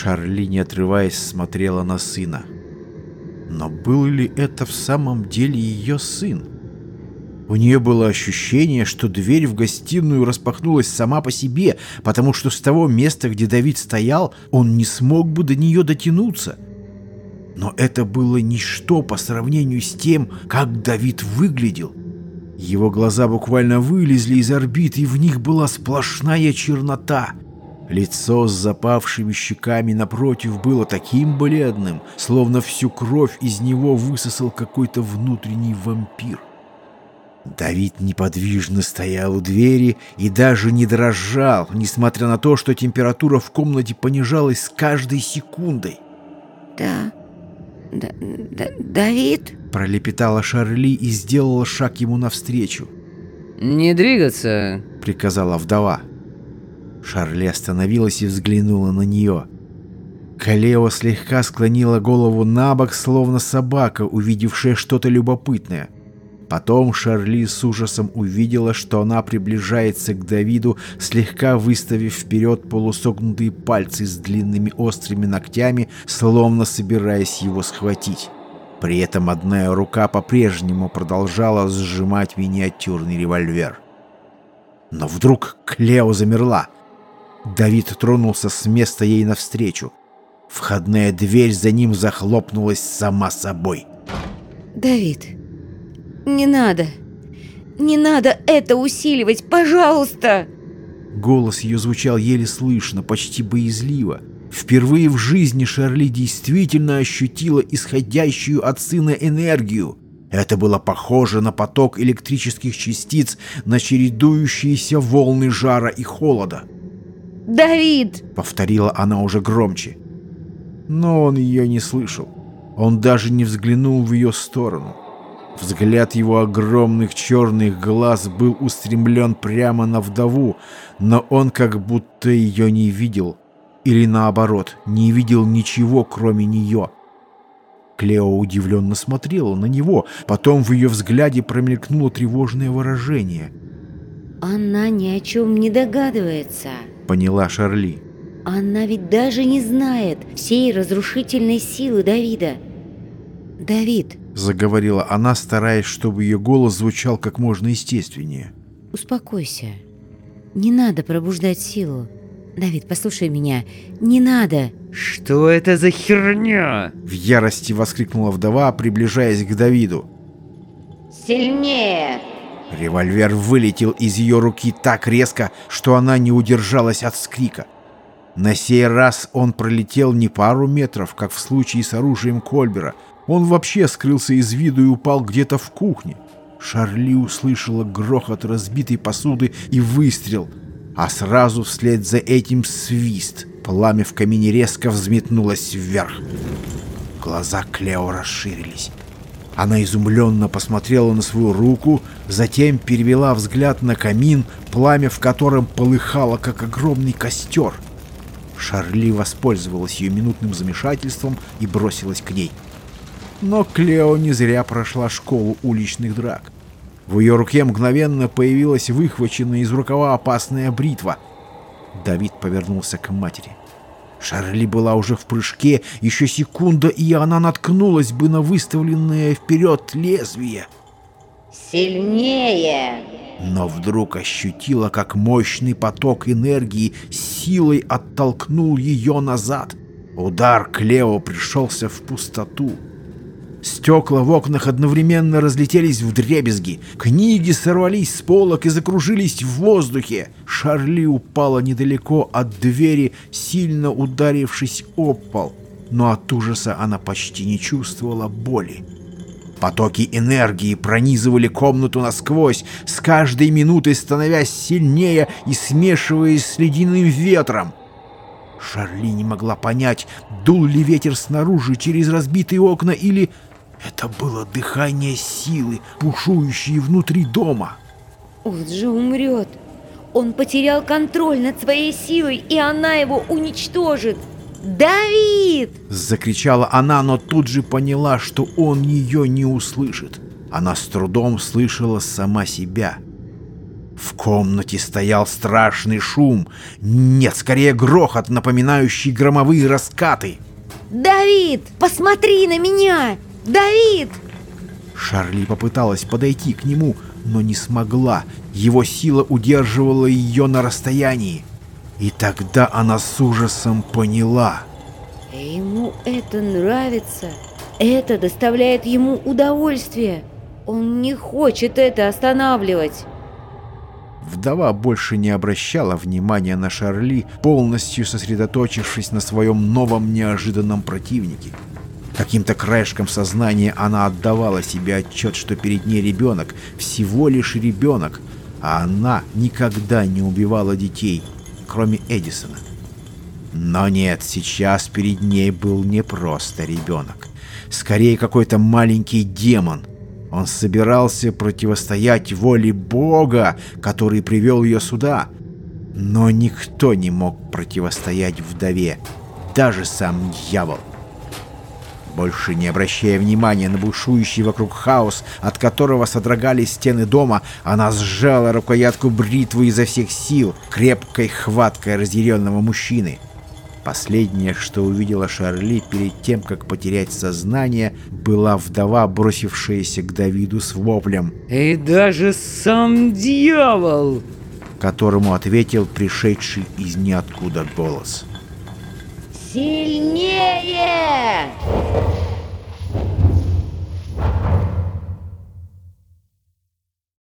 Шарли, не отрываясь, смотрела на сына. Но был ли это в самом деле ее сын? У нее было ощущение, что дверь в гостиную распахнулась сама по себе, потому что с того места, где Давид стоял, он не смог бы до нее дотянуться. Но это было ничто по сравнению с тем, как Давид выглядел. Его глаза буквально вылезли из орбит, и в них была сплошная чернота. Лицо с запавшими щеками напротив было таким бледным, словно всю кровь из него высосал какой-то внутренний вампир. Давид неподвижно стоял у двери и даже не дрожал, несмотря на то, что температура в комнате понижалась с каждой секундой. «Да, да, да Давид?» — пролепетала Шарли и сделала шаг ему навстречу. «Не двигаться!» — приказала вдова. Шарли остановилась и взглянула на нее. Калео слегка склонила голову на бок, словно собака, увидевшая что-то любопытное — Потом Шарли с ужасом увидела, что она приближается к Давиду, слегка выставив вперед полусогнутые пальцы с длинными острыми ногтями, словно собираясь его схватить. При этом одна рука по-прежнему продолжала сжимать миниатюрный револьвер. Но вдруг Клео замерла. Давид тронулся с места ей навстречу. Входная дверь за ним захлопнулась сама собой. «Давид, «Не надо! Не надо это усиливать, пожалуйста!» Голос ее звучал еле слышно, почти боязливо. Впервые в жизни Шарли действительно ощутила исходящую от сына энергию. Это было похоже на поток электрических частиц, на чередующиеся волны жара и холода. «Давид!» — повторила она уже громче. Но он ее не слышал. Он даже не взглянул в ее сторону. Взгляд его огромных черных глаз был устремлен прямо на вдову, но он как будто ее не видел. Или наоборот, не видел ничего, кроме нее. Клео удивленно смотрела на него, потом в ее взгляде промелькнуло тревожное выражение. «Она ни о чем не догадывается», — поняла Шарли. «Она ведь даже не знает всей разрушительной силы Давида. Давид, — заговорила она, стараясь, чтобы ее голос звучал как можно естественнее. «Успокойся. Не надо пробуждать силу. Давид, послушай меня. Не надо!» «Что это за херня?» В ярости воскликнула вдова, приближаясь к Давиду. «Сильнее!» Револьвер вылетел из ее руки так резко, что она не удержалась от вскрика. На сей раз он пролетел не пару метров, как в случае с оружием Кольбера — он вообще скрылся из виду и упал где-то в кухне. Шарли услышала грохот разбитой посуды и выстрел, а сразу вслед за этим свист. Пламя в камине резко взметнулось вверх. Глаза Клео расширились. Она изумленно посмотрела на свою руку, затем перевела взгляд на камин, пламя в котором полыхало, как огромный костер. Шарли воспользовалась ее минутным замешательством и бросилась к ней. Но Клео не зря прошла школу уличных драк. В ее руке мгновенно появилась выхваченная из рукава опасная бритва. Давид повернулся к матери. Шарли была уже в прыжке, еще секунда, и она наткнулась бы на выставленное вперед лезвие. «Сильнее!» Но вдруг ощутила, как мощный поток энергии силой оттолкнул ее назад. Удар Клео пришелся в пустоту. Стекла в окнах одновременно разлетелись в дребезги. Книги сорвались с полок и закружились в воздухе. Шарли упала недалеко от двери, сильно ударившись об пол. Но от ужаса она почти не чувствовала боли. Потоки энергии пронизывали комнату насквозь, с каждой минутой становясь сильнее и смешиваясь с ледяным ветром. Шарли не могла понять, дул ли ветер снаружи через разбитые окна или это было дыхание силы, бушующей внутри дома. Он же умрет. Он потерял контроль над своей силой, и она его уничтожит. «Давид!» – закричала она, но тут же поняла, что он ее не услышит. Она с трудом слышала сама себя. В комнате стоял страшный шум. Нет, скорее грохот, напоминающий громовые раскаты. Давид, посмотри на меня! Давид! Шарли попыталась подойти к нему, но не смогла. Его сила удерживала ее на расстоянии. И тогда она с ужасом поняла. Ему это нравится. Это доставляет ему удовольствие. Он не хочет это останавливать. Вдова больше не обращала внимания на Шарли, полностью сосредоточившись на своем новом неожиданном противнике. Каким-то краешком сознания она отдавала себе отчет, что перед ней ребенок, всего лишь ребенок, а она никогда не убивала детей, кроме Эдисона. Но нет, сейчас перед ней был не просто ребенок. Скорее какой-то маленький демон. Он собирался противостоять воле Бога, который привел ее сюда. Но никто не мог противостоять вдове, даже сам дьявол. Больше не обращая внимания на бушующий вокруг хаос, от которого содрогались стены дома, она сжала рукоятку бритвы изо всех сил, крепкой хваткой разъяренного мужчины. Последнее, что увидела Шарли перед тем, как потерять сознание, была вдова, бросившаяся к Давиду с воплем, И даже сам дьявол! которому ответил пришедший из ниоткуда голос. Сильнее!